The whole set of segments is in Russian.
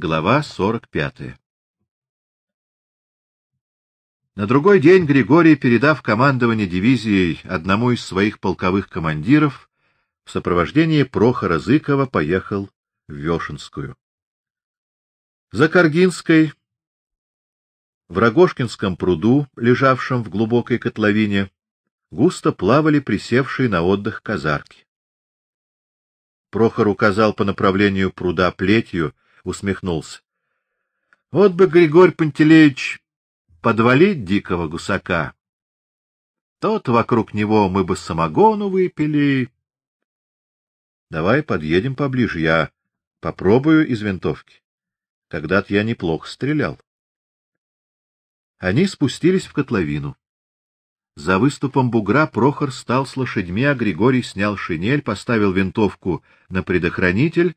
Глава 45. На другой день Григорий, передав командование дивизией одному из своих полковых командиров, в сопровождении Прохора Зыкова поехал в Вешенскую. За Каргинской, в Рогошкинском пруду, лежавшем в глубокой котловине, густо плавали присевшие на отдых казарки. Прохор указал по направлению пруда плетью, усмехнулся. Вот бы Григорий Пантелеич подвалить дикого гусака. Тот вокруг него мы бы самогону выпили. Давай подъедем поближе, я попробую из винтовки. Когда-то я неплохо стрелял. Они спустились в котловину. За выступом бугра Прохор стал с лошадьми, а Григорий снял шинель, поставил винтовку на предохранитель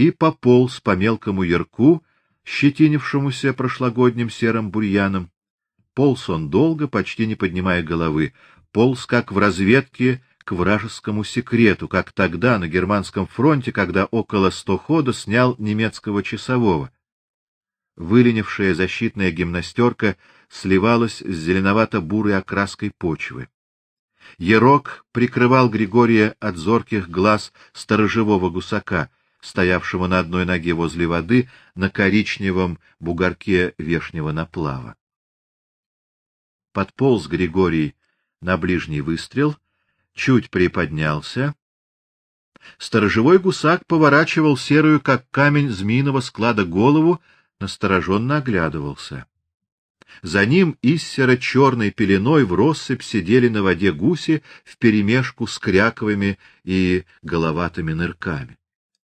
и пополз по мелкому ярку, щетинившемуся прошлогодним серым бурьяном. Полз он долго, почти не поднимая головы, полз как в разведке к вражескому секрету, как тогда на германском фронте, когда около сто хода снял немецкого часового. Выленившая защитная гимнастерка сливалась с зеленовато-бурой окраской почвы. Ерок прикрывал Григория от зорких глаз сторожевого гусака, стоявшего на одной ноге возле воды на коричневом бугорке вешнего наплава. Подполз Григорий на ближний выстрел, чуть приподнялся. Сторожевой гусак поворачивал серую, как камень змеиного склада голову, настороженно оглядывался. За ним из серо-черной пеленой в россыпь сидели на воде гуси вперемешку с кряковыми и головатыми нырками.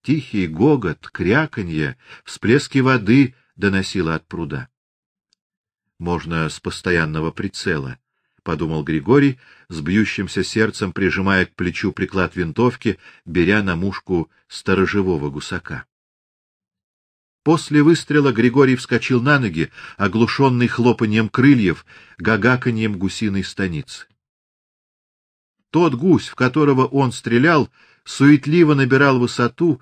Тихий гогот, кряканье, всплески воды доносило от пруда. Можно с постоянного прицела, подумал Григорий, с бьющимся сердцем прижимая к плечу приклад винтовки, беря на мушку сторожевого гусака. После выстрела Григорий вскочил на ноги, оглушенный хлопаньем крыльев, гагаканьем гусиной станицы. Тот гусь, в которого он стрелял, суетливо набирал высоту,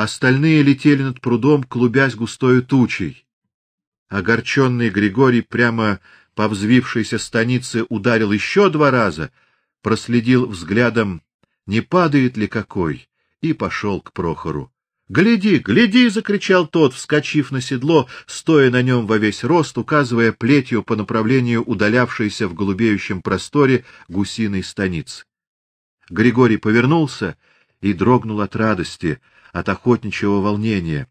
Остальные летели над прудом, клубясь густой тучей. Огорченный Григорий прямо по взвившейся станице ударил еще два раза, проследил взглядом, не падает ли какой, и пошел к Прохору. "Гляди, гляди!" закричал тот, вскочив на седло, стоя на нем во весь рост, указывая плетью по направлению удалявшейся в голубеющем просторе гусиной станицы. Григорий повернулся и дрогнул от радости от охотничьего волнения.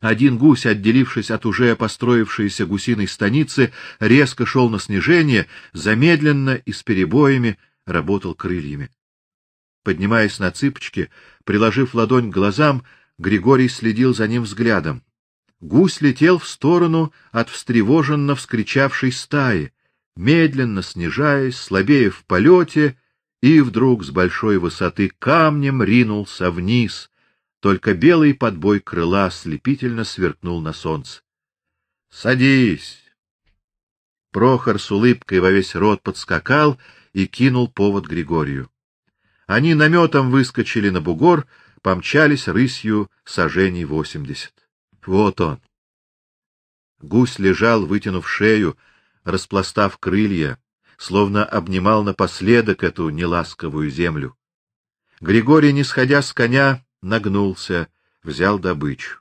Один гусь, отделившись от уже построившейся гусиной станицы, резко шел на снижение, замедленно и с перебоями работал крыльями. Поднимаясь на цыпочки, приложив ладонь к глазам, Григорий следил за ним взглядом. Гусь летел в сторону от встревоженно вскричавшей стаи, медленно снижаясь, слабея в полете, и вдруг с большой высоты камнем ринулся вниз, только белый подбой крыла слепительно сверкнул на солнце. Садись. Прохор с улыбкой во весь рот подскакал и кинул повод Григорию. Они наметом выскочили на бугор, помчались рысью саженей восемьдесят. Вот он. Гусь лежал, вытянув шею, распластав крылья, словно обнимал напоследок эту неласковую землю. Григорий, не сходя с коня, нагнулся, взял добычу.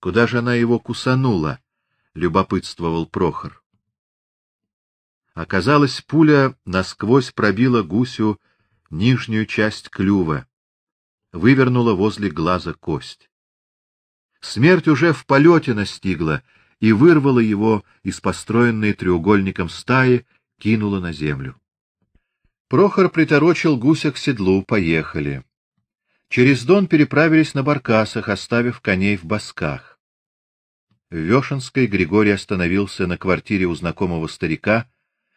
Куда же она его кусанула? любопытствовал Прохор. Оказалось, пуля насквозь пробила гусю нижнюю часть клюва, вывернула возле глаза кость. Смерть уже в полете настигла и вырвала его из построенной треугольником стаи, кинула на землю. Прохор приторочил гуся к седлу, поехали. Через Дон переправились на баркасах, оставив коней в босках. В Вешенской Григорий остановился на квартире у знакомого старика,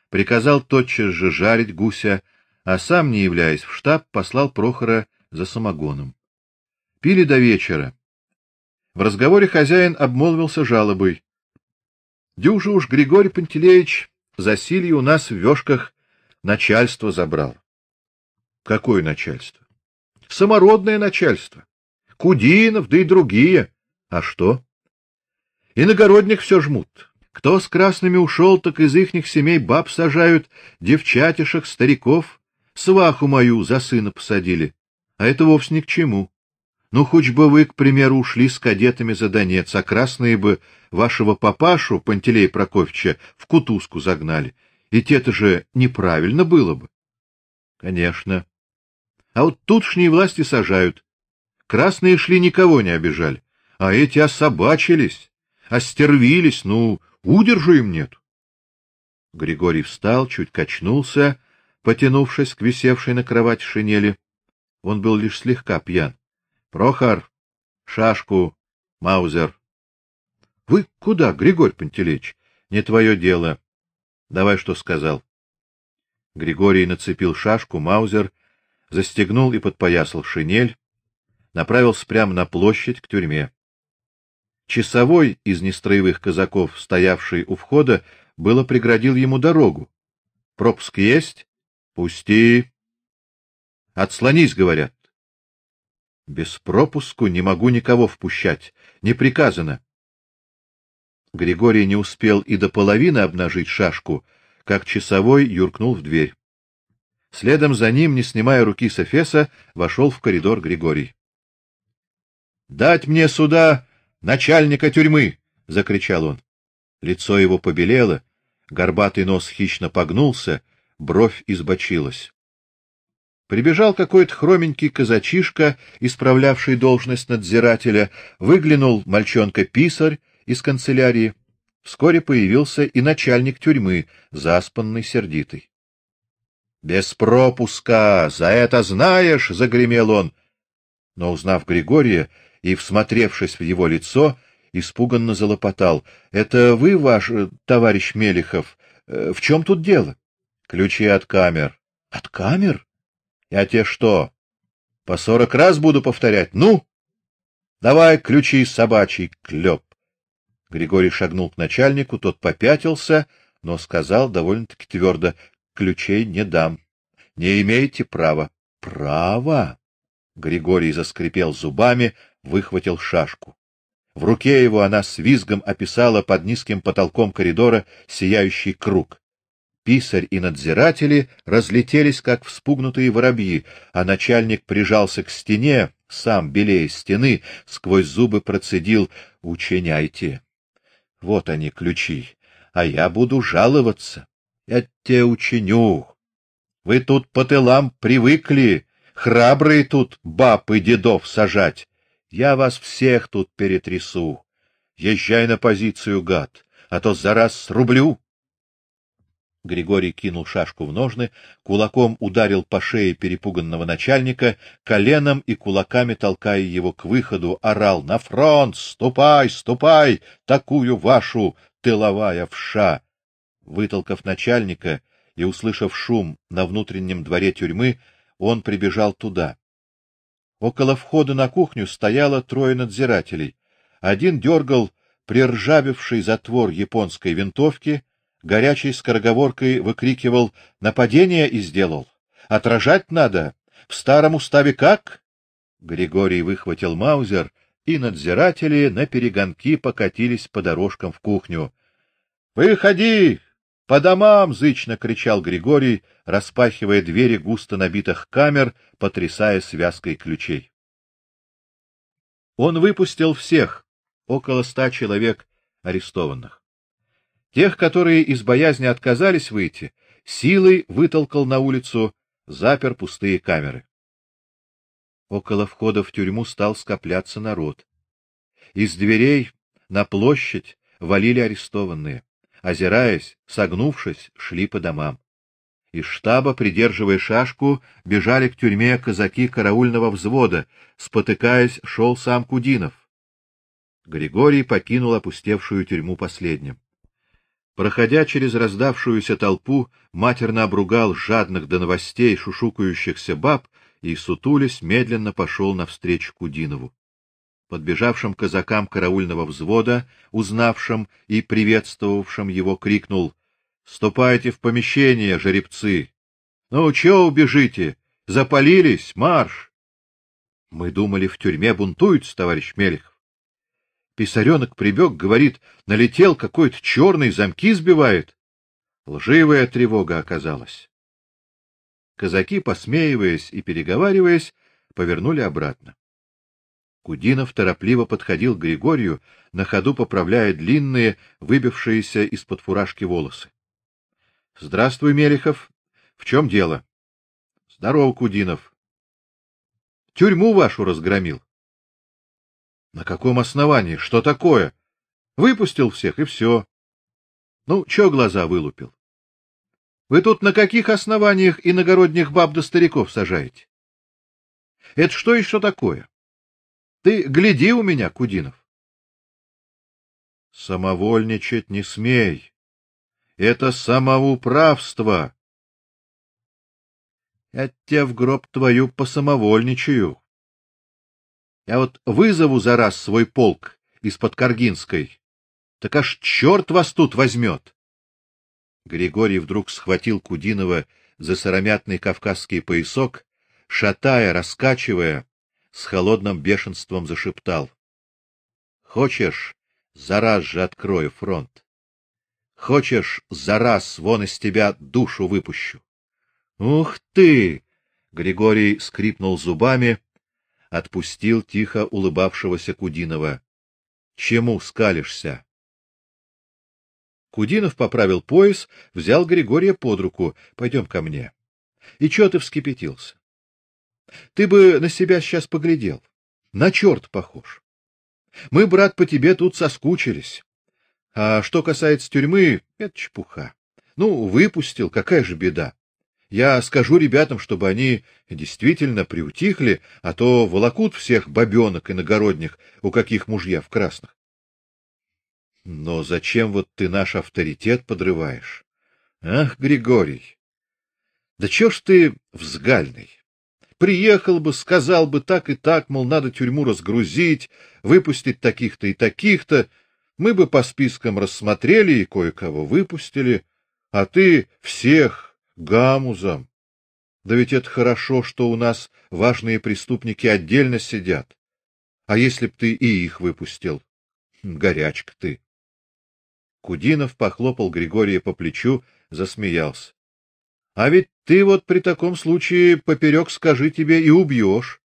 приказал тотчас же жарить гуся, а сам, не являясь в штаб, послал Прохора за самогоном. Пили до вечера. В разговоре хозяин обмолвился жалобой: "Дюжа уж Григорий Пантелеич засилье у нас в Вёшках начальство забрал". Какое начальство? Самородное начальство. Кудинов, да и другие. А что? Иногородних все жмут. Кто с красными ушел, так из ихних семей баб сажают, девчатишек, стариков. Сваху мою за сына посадили. А это вовсе ни к чему. Ну, хоть бы вы, к примеру, ушли с кадетами за Донец, а красные бы вашего папашу, Пантелея Прокофьевича, в кутузку загнали. И те-то же неправильно было бы. Конечно. А вот тутшние власти сажают. Красные шли никого не обижали, а эти особачились, остервились, ну, удержу им нет. Григорий встал, чуть качнулся, потянувшись к висевшей на кровати шинели. Он был лишь слегка пьян. Прохор, шашку, Маузер. Вы куда, Григорий Пантелеич? Не твое дело. Давай, что сказал. Григорий нацепил шашку, Маузер, застегнул и подпоясал шинель, направился прямо на площадь к тюрьме. Часовой из нестроевых казаков, стоявший у входа, было преградил ему дорогу. Пропуск есть? Пусти. Отслонись, говорят. Без пропуску не могу никого впускать, не приказано. Григорий не успел и до половины обнажить шашку, как часовой юркнул в дверь. Следом за ним, не снимая руки с эфеса, вошел в коридор Григорий. Дать мне сюда начальника тюрьмы, закричал он. Лицо его побелело, горбатый нос хищно погнулся, бровь избочилась. Прибежал какой-то хроменький казачишка, исправлявший должность надзирателя, выглянул мальчонка-писарь из канцелярии. Вскоре появился и начальник тюрьмы, заспанный, сердитый. Без пропуска, за это знаешь, загремел он. Но узнав Григория и всмотревшись в его лицо, испуганно залопотал: "Это вы, ваш э, товарищ Мелихов? Э, в чем тут дело?" "Ключи от камер". "От камер?" Я тебе что, по сорок раз буду повторять? Ну, давай ключи собачий клеп. Григорий шагнул к начальнику, тот попятился, но сказал довольно-таки твердо: "Ключей не дам. Не имеете права". "Право?" Григорий заскрипел зубами, выхватил шашку. В руке его она с визгом описала под низким потолком коридора сияющий круг. Писарь и надзиратели разлетелись как вспугнутые воробьи, а начальник прижался к стене, сам белее стены, сквозь зубы процедил: "Ученяйте. Вот они ключи, а я буду жаловаться. Я те ученю. Вы тут по тылам привыкли, храбрые тут баб и дедов сажать. Я вас всех тут перетрясу. Езжай на позицию, гад, а то за раз срублю". Григорий кинул шашку в ножны, кулаком ударил по шее перепуганного начальника, коленом и кулаками толкая его к выходу, орал: "На фронт, ступай, ступай, такую вашу тыловая вша!" Вытолкав начальника и услышав шум на внутреннем дворе тюрьмы, он прибежал туда. Около входа на кухню стояло трое надзирателей. Один дергал приржавевший затвор японской винтовки, горячей скороговоркой выкрикивал: "Нападение и сделал! Отражать надо! В старом уставе как?" Григорий выхватил маузер, и надзиратели на перегонки покатились по дорожкам в кухню. "Выходи! По домам!" зычно кричал Григорий, распахивая двери густо набитых камер, потрясая связкой ключей. Он выпустил всех, около ста человек арестованных. Тех, которые из боязни отказались выйти, силой вытолкал на улицу, запер пустые камеры. Около входа в тюрьму стал скопляться народ. Из дверей на площадь валили арестованные, озираясь, согнувшись, шли по домам. Из штаба, придерживая шашку, бежали к тюрьме казаки караульного взвода, спотыкаясь, шел сам Кудинов. Григорий покинул опустевшую тюрьму последним. Проходя через раздавшуюся толпу, матерно обругал жадных до новостей шушукающихся баб и сутулясь медленно пошел навстречу Кудинову. Подбежавшим казакам караульного взвода, узнавшим и приветствовавшим его, крикнул: "Ступайте в помещение, жеребцы! Ну что убежите? Запалились, марш!" Мы думали, в тюрьме бунтуют, товарищ Мелехов. Писаренок прибег, говорит, налетел какой-то черный, замки сбивает. Лживая тревога оказалась. Казаки, посмеиваясь и переговариваясь, повернули обратно. Кудинов торопливо подходил к Григорию, на ходу поправляя длинные, выбившиеся из-под фуражки волосы. — Здравствуй, Мелехов. В чем дело? — Здорово, Кудинов. — Тюрьму вашу разгромил. — На каком основании? Что такое? Выпустил всех, и все. Ну, чё глаза вылупил? Вы тут на каких основаниях иногородних баб да стариков сажаете? Это что еще такое? Ты гляди у меня, Кудинов. Самовольничать не смей. Это самоуправство. Я тебя в гроб твою посамовольничаю. Я вот вызову за раз свой полк из-под Каргинской. Так аж черт вас тут возьмет. Григорий вдруг схватил Кудинова за сыромятный кавказский поясок, шатая, раскачивая, с холодным бешенством зашептал: "Хочешь, за раз же открою фронт. Хочешь, за раз вон из тебя душу выпущу. Ух ты! Григорий скрипнул зубами, отпустил тихо улыбавшегося Кудинова. Чему скалишься? Кудинов поправил пояс, взял Григория под руку: "Пойдем ко мне". И что ты вскипятился? Ты бы на себя сейчас поглядел. На черт похож. Мы, брат, по тебе тут соскучились. А что касается тюрьмы, это чепуха. Ну, выпустил, какая же беда. Я скажу ребятам, чтобы они действительно приутихли, а то волокут всех бабенок иногородних, у каких мужья в красных. Но зачем вот ты наш авторитет подрываешь? Ах, Григорий. Да чё ж ты взгальный? Приехал бы, сказал бы так и так, мол, надо тюрьму разгрузить, выпустить таких-то и таких-то, мы бы по спискам рассмотрели и кое-кого выпустили, а ты всех гамузом. Да ведь это хорошо, что у нас важные преступники отдельно сидят. А если б ты и их выпустил? Горячка ты. Кудинов похлопал Григория по плечу, засмеялся. А ведь ты вот при таком случае поперек скажи тебе и убьешь.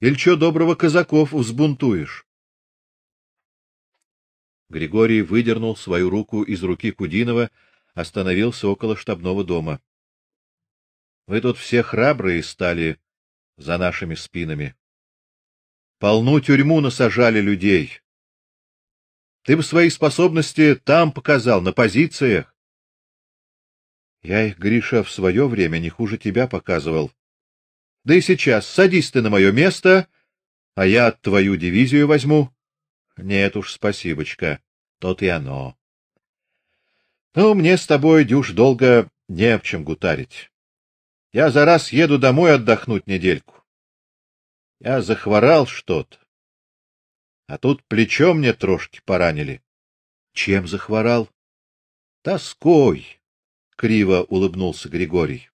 Или что доброго казаков взбунтуешь? Григорий выдернул свою руку из руки Кудинова, остановился около штабного дома. Вы тут все храбрые стали за нашими спинами. Полну тюрьму насажали людей. Ты бы свои способности там показал, на позициях. Я их, Гриша, в свое время не хуже тебя показывал. Да и сейчас садись ты на мое место, а я твою дивизию возьму. Нет уж, спасибочка, тот и оно. Ну, мне с тобой, Дюш, долго не об чем гутарить. Я за раз еду домой отдохнуть недельку. Я захворал что-то. А тут плечо мне трошки поранили. Чем захворал? Тоской, криво улыбнулся Григорий.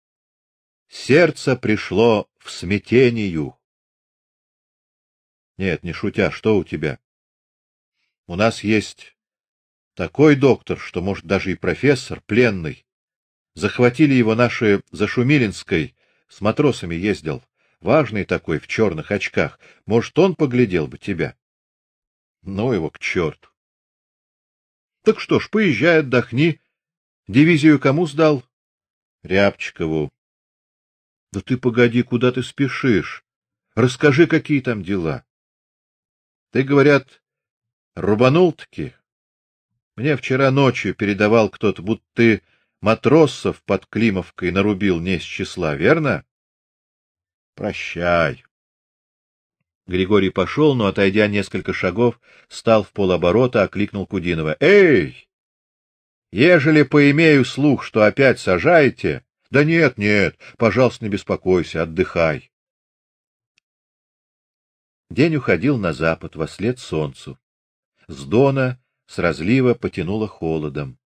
Сердце пришло в смятению. Нет, не шутя, что у тебя? У нас есть такой доктор, что, может, даже и профессор, пленный. Захватили его наши за Шумилинской, с матросами ездил. Важный такой, в черных очках. Может, он поглядел бы тебя. Ну его к черту. Так что ж, поезжай, отдохни. Дивизию кому сдал? Рябчикову. Да ты погоди, куда ты спешишь? Расскажи, какие там дела. Ты, говорят, Рубанул-таки. Мне вчера ночью передавал кто-то, будто ты матросов под Климовкой нарубил не с числа, верно? Прощай. Григорий пошел, но отойдя несколько шагов, стал в полоборота, окликнул Кудинова: "Эй! Ежели поимею слух, что опять сажаете, да нет, нет, пожалуйста, не беспокойся, отдыхай". День уходил на запад, во след солнцу. С дона, с разлива потянуло холодом.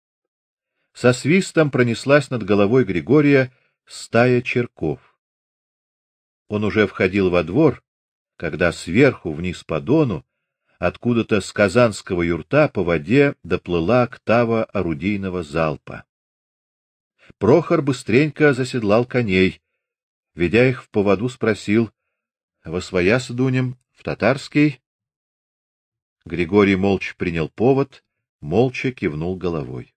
Со свистом пронеслась над головой Григория стая черков. Он уже входил во двор, когда сверху вниз по дону Откуда-то с казанского юрта по воде доплыла октава орудийного залпа. Прохор быстренько заседлал коней, ведя их в поводу, спросил: "Во своя сдунем в татарский?" Григорий молча принял повод, молча кивнул головой.